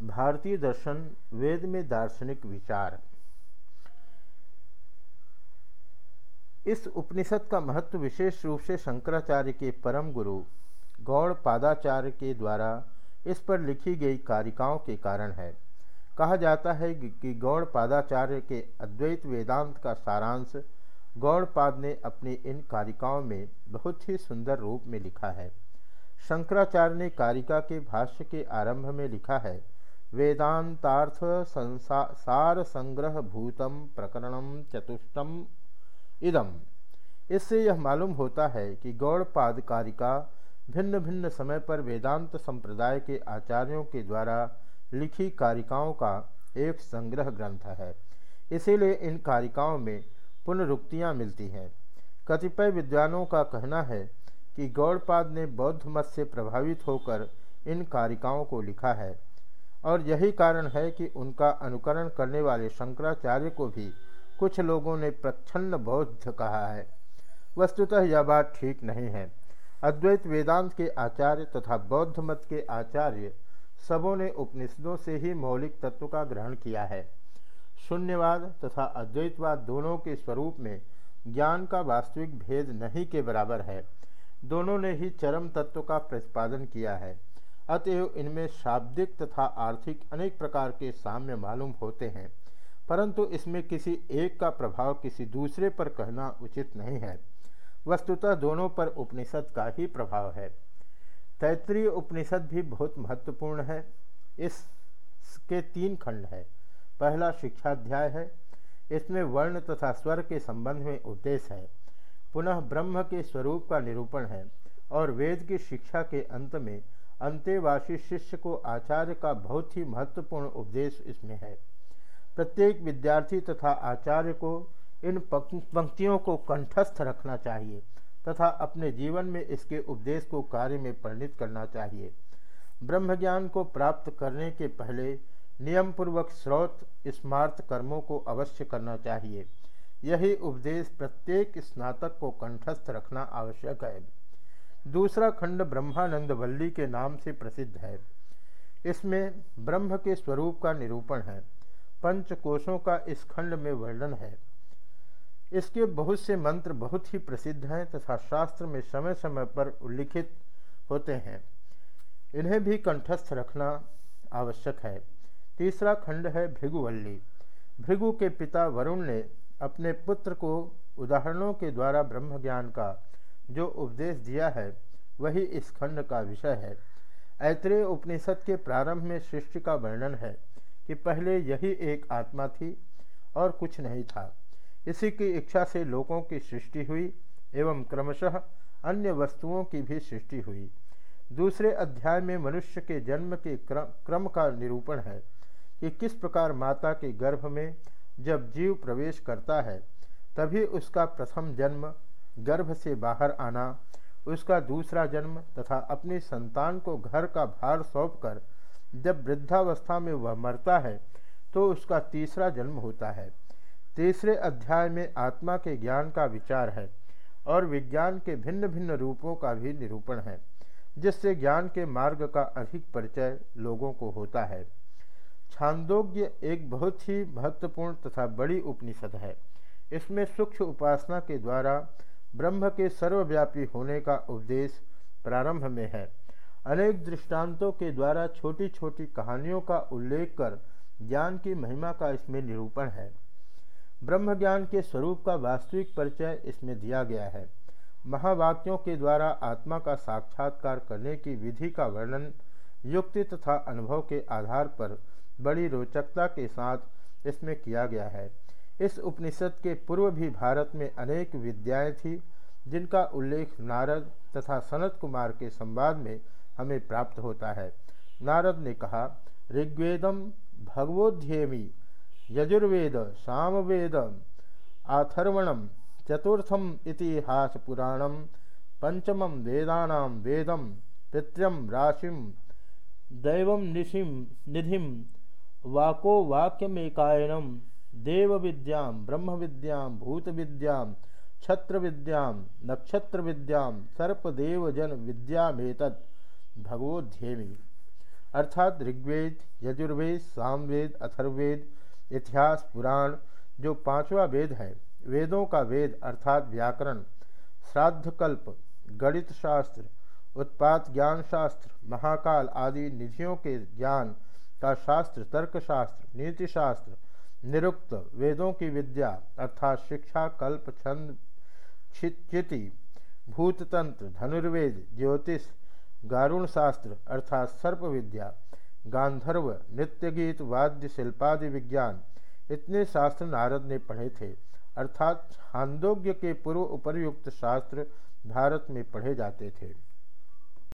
भारतीय दर्शन वेद में दार्शनिक विचार। इस उपनिषद का महत्व विशेष रूप से शंकराचार्य के परम गुरु गौड़ पादाचार्य के द्वारा इस पर लिखी गई कारिकाओं के कारण है। कहा जाता है कि गौड़ पादाचार्य के अद्वैत वेदांत का सारांश गौड़पाद ने अपनी इन कारिकाओं में बहुत ही सुंदर रूप में लिखा है। शंकराचार्य ने कारिका के भाष्य के आरंभ में लिखा है वेदांतार्थ सार संग्रह भूतम प्रकरणम चतुष्टम इदम। इससे यह मालूम होता है कि गौड़पाद कारिका भिन्न भिन्न समय पर वेदांत संप्रदाय के आचार्यों के द्वारा लिखी कारिकाओं का एक संग्रह ग्रंथ है। इसीलिए इन कारिकाओं में पुनरुक्तियाँ मिलती हैं। कतिपय विद्वानों का कहना है कि गौड़पाद ने बौद्ध मत से प्रभावित होकर इन कारिकाओं को लिखा है। और यही कारण है कि उनका अनुकरण करने वाले शंकराचार्य को भी कुछ लोगों ने प्रच्छन्न बौद्ध कहा है। वस्तुतः यह बात ठीक नहीं है। अद्वैत वेदांत के आचार्य तथा बौद्ध मत के आचार्य सबों ने उपनिषदों से ही मौलिक तत्व का ग्रहण किया है। शून्यवाद तथा अद्वैतवाद दोनों के स्वरूप में ज्ञान का वास्तविक भेद नहीं के बराबर है। दोनों ने ही चरम तत्व का प्रतिपादन किया है। अतएव इनमें शाब्दिक तथा आर्थिक अनेक प्रकार के साम्य मालूम होते हैं। परंतु इसमें किसी एक का प्रभाव किसी दूसरे पर कहना उचित नहीं है। वस्तुतः दोनों पर उपनिषद का ही प्रभाव है। तैतरीय उपनिषद भी बहुत महत्वपूर्ण है। इसके तीन खंड है। पहला शिक्षाध्याय है। इसमें वर्ण तथा स्वर के संबंध में उपदेश है। पुनः ब्रह्म के स्वरूप का निरूपण है और वेद की शिक्षा के अंत में अंत्यवासी शिष्य को आचार्य का बहुत ही महत्वपूर्ण उपदेश इसमें है। प्रत्येक विद्यार्थी तथा आचार्य को इन पंक्तियों को कंठस्थ रखना चाहिए तथा अपने जीवन में इसके उपदेश को कार्य में परिणित करना चाहिए। ब्रह्म ज्ञान को प्राप्त करने के पहले नियम पूर्वक स्रोत, स्मार्त कर्मों को अवश्य करना चाहिए। यही उपदेश प्रत्येक स्नातक को कंठस्थ रखना आवश्यक है। दूसरा खंड ब्रह्मानंद वल्ली के नाम से प्रसिद्ध है। इसमें ब्रह्म के स्वरूप का निरूपण है। पंच कोशों का इस खंड में वर्णन है। इसके बहुत से मंत्र बहुत ही प्रसिद्ध हैं तथा शास्त्र में समय समय पर उल्लिखित होते हैं। इन्हें भी कंठस्थ रखना आवश्यक है। तीसरा खंड है भृगुवल्ली। भृगु के पिता वरुण ने अपने पुत्र को उदाहरणों के द्वारा ब्रह्म ज्ञान का जो उपदेश दिया है, वही इस खंड का विषय है। ऐत्रेय उपनिषद के प्रारंभ में सृष्टि का वर्णन है कि पहले यही एक आत्मा थी और कुछ नहीं था। इसी की इच्छा से लोगों की सृष्टि हुई एवं क्रमशः अन्य वस्तुओं की भी सृष्टि हुई। दूसरे अध्याय में मनुष्य के जन्म के क्रम का निरूपण है कि किस प्रकार माता के गर्भ में जब जीव प्रवेश करता है, तभी उसका प्रथम जन्म गर्भ से बाहर आना, उसका दूसरा जन्म तथा अपनी संतान को घर का भार सौंपकर जब वृद्धावस्था में वह मरता है तो उसका तीसरा जन्म होता है। तीसरे अध्याय में आत्मा के ज्ञान का विचार है और विज्ञान के भिन्न भिन्न रूपों का भी निरूपण है, जिससे ज्ञान के मार्ग का अधिक परिचय लोगों को होता है। छांदोग्य एक बहुत ही महत्वपूर्ण तथा बड़ी उपनिषद है। इसमें सूक्ष्म उपासना के द्वारा ब्रह्म के सर्वव्यापी होने का उपदेश प्रारंभ में है। अनेक दृष्टांतों के द्वारा छोटी छोटी कहानियों का उल्लेख कर ज्ञान की महिमा का इसमें निरूपण है। ब्रह्म ज्ञान के स्वरूप का वास्तविक परिचय इसमें दिया गया है। महावाक्यों के द्वारा आत्मा का साक्षात्कार करने की विधि का वर्णन, युक्ति तथा अनुभव के आधार पर बड़ी रोचकता के साथ इसमें किया गया है। इस उपनिषद के पूर्व भी भारत में अनेक विद्याएँ थी, जिनका उल्लेख नारद तथा सनत कुमार के संवाद में हमें प्राप्त होता है। नारद ने कहा ऋग्वेदम भगवोध्येमी यजुर्वेद सामवेद आथर्वणम चतुर्थम इतिहास पुराणम पंचमम वेदानाम वेदम पितृम राशिम दैव निशिम निधिम वाको वाक्यमेकायनम देव विद्या ब्रह्म विद्या भूत विद्या छत्र विद्या नक्षत्र विद्या सर्पदेव जन विद्यामेत भगवोध्येमी अर्थात ऋग्वेद, यजुर्वेद, सामवेद अथर्वेद इतिहास, पुराण, जो पांचवा वेद है, वेदों का वेद अर्थात व्याकरण, श्राद्धकल्प गणित शास्त्र उत्पात ज्ञान शास्त्र महाकाल आदि निधियों के ज्ञान का शास्त्र, तर्कशास्त्र, नीतिशास्त्र निरुक्त वेदों की विद्या अर्थात शिक्षा, कल्प, छंद चिति, भूततंत्र, धनुर्वेद, ज्योतिष, गारुण शास्त्र अर्थात सर्प विद्या, गांधर्व नृत्य गीत वाद्य, शिल्पादि विज्ञान, इतने शास्त्र नारद ने पढ़े थे। अर्थात छांदोग्य के पूर्व उपरयुक्त शास्त्र भारत में पढ़े जाते थे।